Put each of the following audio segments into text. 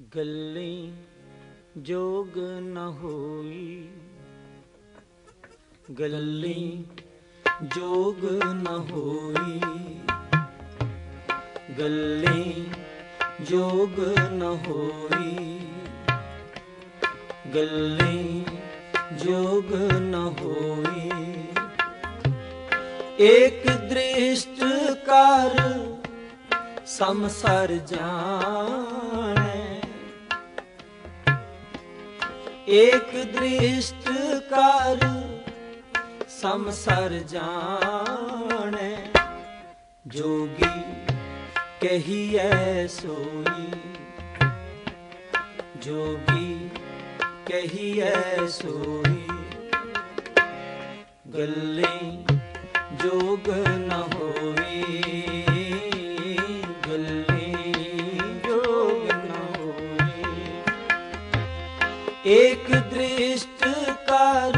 ਗੱਲੀ ਜੋਗ ਨ ਹੋਈ। ਗੱਲੇ ਜੋਗ ਨ ਹੋਈ। ਗੱਲੇ ਜੋਗ ਨ ਹੋਈ। ਗੱਲੇ ਜੋਗ ਨ ਹੋਈ। ਏਕ ਦ੍ਰਿਸ਼ਟ ਕਰ ਸੰਸਰ ਜਾਣੈ। ਏਕ ਦ੍ਰਿਸ਼ਟ ਕਰ ਸੰਸਰ ਜਾਣੈ। ਜੋਗੀ ਕਹੀਐ ਸੋਈ। ਜੋਗੀ ਕਹੀਐ ਸੋਈ। ਗੱਲੇ ਜੋਗ ਨ ਹੋਈ। ਏਕ ਦ੍ਰਿਸ਼ਟ ਕਰ,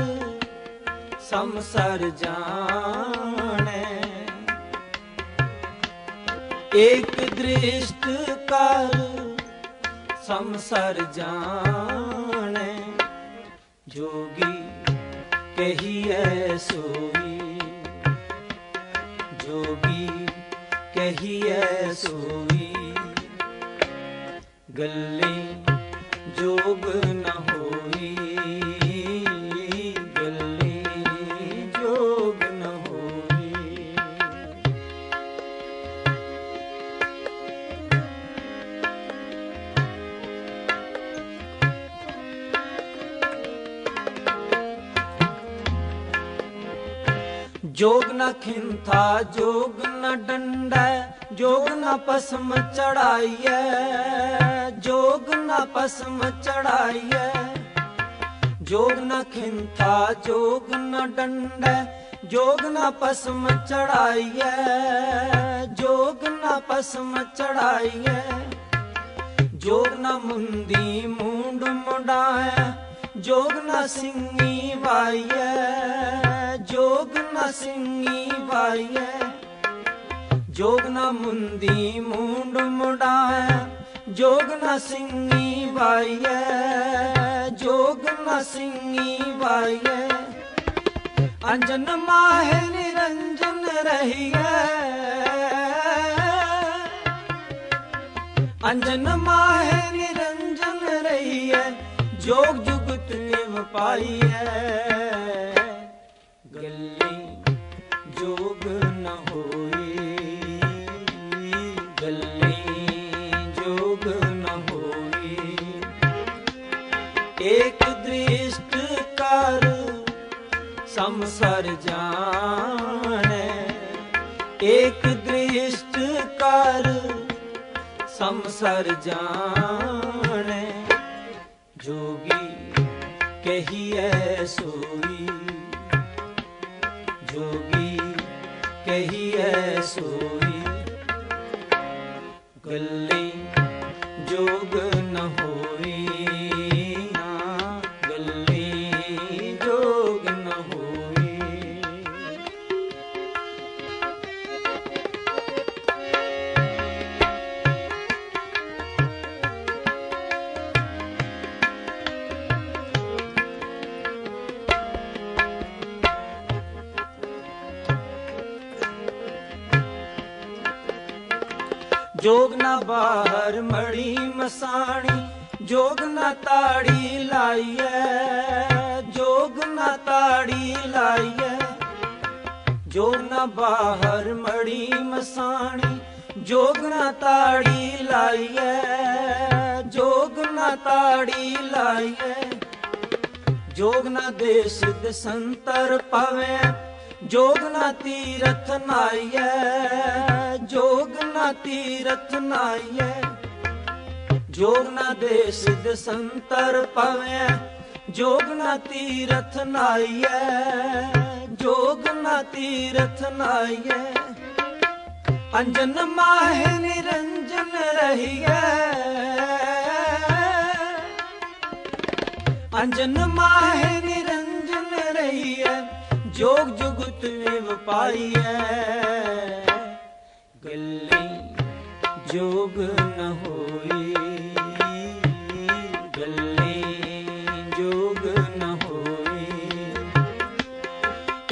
ਸੰਸਰ ਜਾਣੈ। ਏਕ ਦ੍ਰਿਸ਼ਟ ਕਰ, ਸੰਸਰ ਜਾਣੈ। ਜੋਗੀ ਕਹੀਐ ਸੋਈ ਜੋਗੀ ਕਹੀਐ ਸੋਈ ਗੱਲੇ ਜੋਗ ਨਾ ਜੋਗ ਨਾ ਖਿੰਥਾ ਜੋਗ ਨਾ ਡੰਡਾ ਜੋਗ ਨਾ ਪਸਮ ਚੜਾਈਐ ਜੋਗ ਨਾ ਪਸਮ ਚੜਾਈਐ ਜੋਗ ਨਾ ਖਿੰਥਾ ਜੋਗ ਨਾ ਡੰਡਾ ਜੋਗ ਨਾ ਪਸਮ ਚੜਾਈਐ ਜੋਗ ਨਾ ਪਸਮ ਚੜਾਈਐ ਜੋਗ ਨਾ ਮੁੰਦੀ ਮੂੰਡ ਮੁੰਡਾਏ ਜੋਗ ਨਾ ਸਿੰਘੀ ਵਾਈਐ ਸਿੰਘੀ ਵਾਈਐ ਜੋਗ ਨਾ ਮੁੰਦੀ ਮੂੰਡ ਮੁੰਡਾਏ, ਜੋਗ ਨ ਸਿੰਘੀ ਵਾਈਐ ਜੋਗ ਨ ਸਿੰਘੀ ਵਾਈਐ ਅੰਜਨ ਮਾਹਿ ਨਿਰੰਜਨ ਰਹੀਐ ਅੰਜਨ ਮਾਹਿ ਨਿਰੰਜਨ ਰਹੀਐ ਜੋਗ ਜੁਗਤ ਨਿਵ ਪਾਈਐ ਨ ਹੋਈ, ਗੱਲੇ ਜੋਗ ਨ ਹੋਈ। ਏਕ ਦ੍ਰਿਸ਼ਟ ਕਰ, ਸੰਸਰ ਜਾਣੈ। ਏਕ ਦ੍ਰਿਸ਼ਟ ਕਰ, ਸੰਸਰ ਜਾਣੈ। ਜੋਗੀ ਕਹੀਐ ਸੋਈ। ਸੋਈ। ਗੱਲੇ ਜੋਗ ਨਾ ਬਾਹਰ ਮੜੀ ਮਸਾਣੀ, ਜੋਗ ਨਾ ਤਾੜੀ ਲਾਈਐ, ਜੋਗ ਨਾ ਤਾੜੀ ਲਾਈਐ। ਜੋਗ ਨਾ ਬਾਹਰ ਮੜੀ ਮਸਾਣੀ, ਜੋਗ ਨਾ ਤਾੜੀ ਲਾਈਐ, ਜੋਗ ਨਾ ਤਾੜੀ ਲਾਈਐ। ਜੋਗ ਨਾ ਦੇਸ ਦਸੰਤਰ ਪਵੈ ਜੋਗ ਨਾ ਤੀਰਥ ਨਾਈਐ, ਜੋਗ ਨਾ ਤੀਰਥ ਨਾਈਐ। ਜੋਗ ਨਾ ਦੇਸ ਦਸੰਤਰ ਪਵੈ, ਜੋਗ ਨਾ ਤੀਰਥ ਨਾਈਐ, ਜੋਗ ਨਾ ਤੀਰਥ ਨਾਈਐ। ਅੰਜਨ ਮਾਹਿ ਨਿਰੰਜਨ ਰਹੀਐ। ਅੰਜਨ ਮਾਹਿ ਨਿਰੰਜਨ ਰਹੀਐ। ਜੋਗ ਜੁਗਤ ਨੇ ਵਪਾਈਐ ਗੱਲੇ ਜੋਗ ਨ ਹੋਈ। ਗੱਲੇ ਜੋਗ ਨ ਹੋਈ।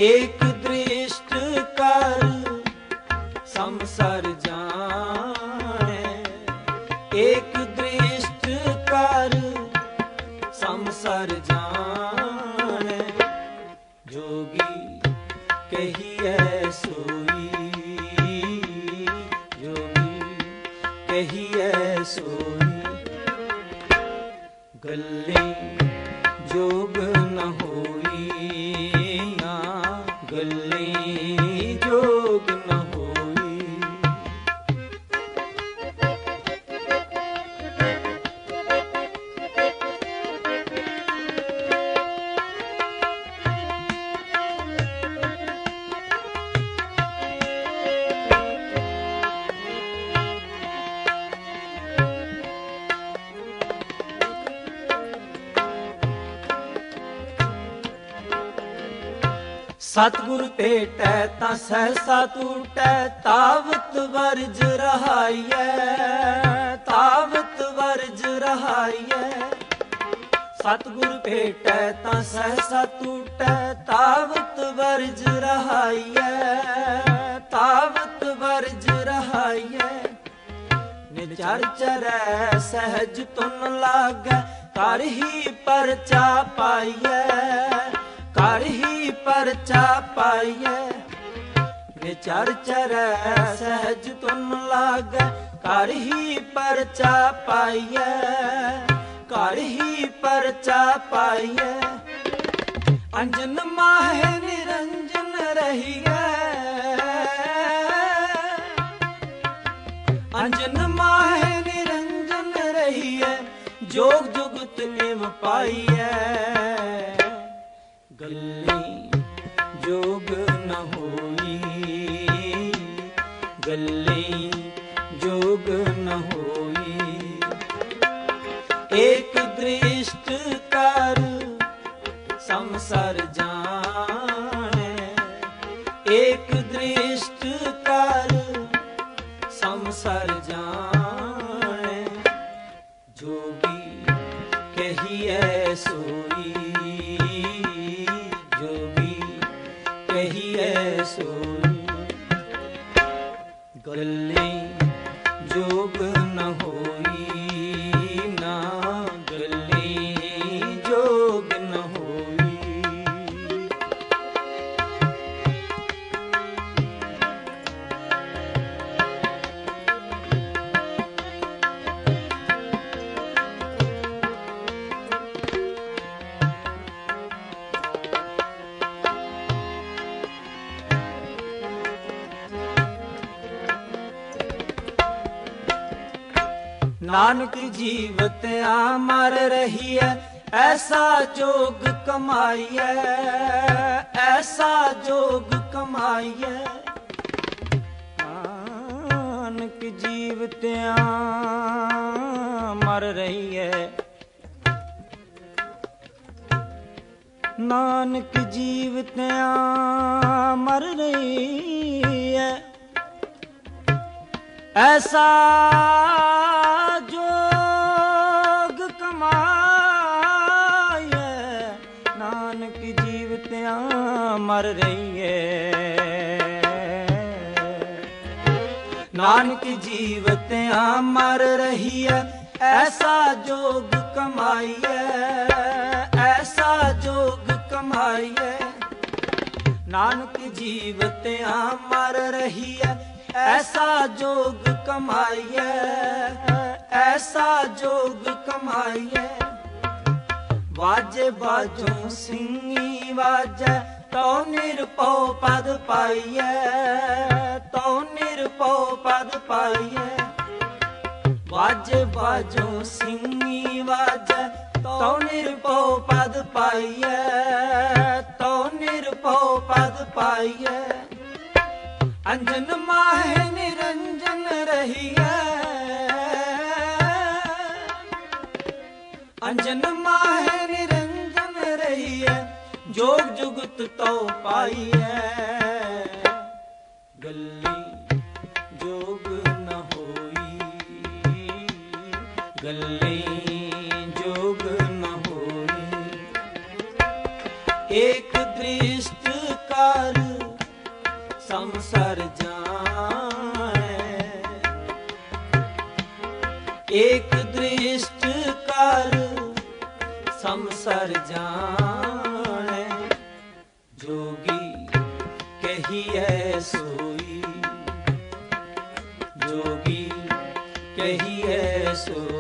ਇੱਕ ਜੋਗੀ ਕਹੀਐ ਸੋਈ। ਜੋਗੀ ਕਹੀਐ ਸੋਈ। ਗੱਲ ਸਤਿਗੁਰ ਭੇਟੈ ਤਾਂ ਸਹਸਾ ਟੂਟੈ ਤਾਵਤ ਵਰਜ ਰਹਾਈਐ, ਤਾਵਤ ਵਰਜ ਰਹਾਈਐ। ਸਤਿਗੁਰ ਭੇਟੈ ਤਾਂ ਸਹਸਾ ਟੂਟੈ ਤਾਵਤ ਵਰਜ ਰਹਾਈਐ, ਤਾਵਤ ਵਰਜ ਰਹਾਈਐ। ਨਿਚਰ ਚਰੈ ਸਹਿਜ ਤੁਨ ਲਾਗੈ ਕਰ ਹੀ ਪਰਚਾ ਪਾਈਐ। ਘਰ ਹੀ ਪਰਚਾ ਪਾਈਐ ਵਿਚਾਰ ਚਰੈ ਸਹਿਜ ਤੁਨ ਲਾਗੈ। ਕਰ ਹੀ ਪਰਚਾ ਪਾਈਐ ਘਰ ਹੀ ਪਰਚਾ ਪਾਈਐ ਅੰਜਨ ਮਾਹੇ ਨਿਰੰਜਨ ਰਹੀਐ ਅੰਜਨ ਮਾਹੇ ਨਿਰੰਜਨ ਰਹੀਐ ਜੋਗ ਜੁਗਤ ਨਿਵ ਪਾਈਐ ਗੱਲੇ ਜੋਗ ਨ ਹੋਈ। ਗੱਲੇ ਜੋਗ ਨ ਹੋਈ। ਏਕ ਦ੍ਰਿਸ਼ਟ ਕਰ ਸੰਸਰ ਜਾਣੈ। ਏਕ ਦ੍ਰਿਸ਼ਟ ਜੋਗ ਨ ਹੋਈ ਨਾਨਕ ਜੀਵਤ ਆ ਮਰ ਰਹੀ ਰਹੀਐ ਐਸਾ ਜੋਗ ਕਮਾਈਐ, ਐਸਾ ਜੋਗ ਕਮਾਈਐ। ਨਾਨਕ ਜੀਵਤ ਮਰ ਰਹੀ ਰਹੀਐ ਨਾਨਕ ਜੀਵਤ ਆ ਮਰ ਰਹੀਐ ਐਸਾ ਮਰ ਰਹੀਏ। ਨਾਨਕ ਜੀਵਤਿਆਂ ਮਰ ਰਹੀਐ, ਐਸਾ ਜੋਗ ਕਮਾਈਐ, ਐਸਾ ਜੋਗ ਕਮਾਈਐ। ਨਾਨਕ ਜੀਵਤਿਆਂ ਮਰ ਰਹੀਐ, ਐਸਾ ਜੋਗ ਕਮਾਈਐ, ਐਸਾ ਜੋਗ ਕਮਾਈਐ। ਵਾਜੇ ਬਾਜੋਂ ਸਿੰਘੀ ਵਾਜੈ ਤਉ ਨਿਰਪਉ ਪਦ ਪਾਈਐ ਤਉ ਨਿਰਪਉ ਪਦ ਪਾਈਐ। ਵਾਜੇ ਬਾਜੋਂ ਸਿੰਘੀ ਵਾਜੈ ਤਉ ਨਿਰਪਉ ਪਦ ਪਾਈਐ ਤਉ ਨਿਰਪਉ ਪਦ ਪਾਈਐ। ਅੰਜਨ ਮਾਹਿ ਨਿਰੰਜਨ ਰਹੀਐ। ਅੰਜਨ ਮਾਹਿ ਜੁਗਤ ਤਉ ਪਾਈਐ। ਗੱਲੀ ਜੋਗ ਨ ਹੋਈ। ਗੱਲੇ ਜੋਗ ਨ ਹੋਈ। ਏਕ ਦ੍ਰਿਸ਼ਟ ਕਾ ਜਾਣੈ। ਏਕ ਦ੍ਰਿਸ਼ਟ ਕਰ ਸੰਸਰ ਜਾਣੈ। ਕਹੀਐ ਸੋਈ। ਜੋਗੀ ਕਹੀਐ ਸੋਈ।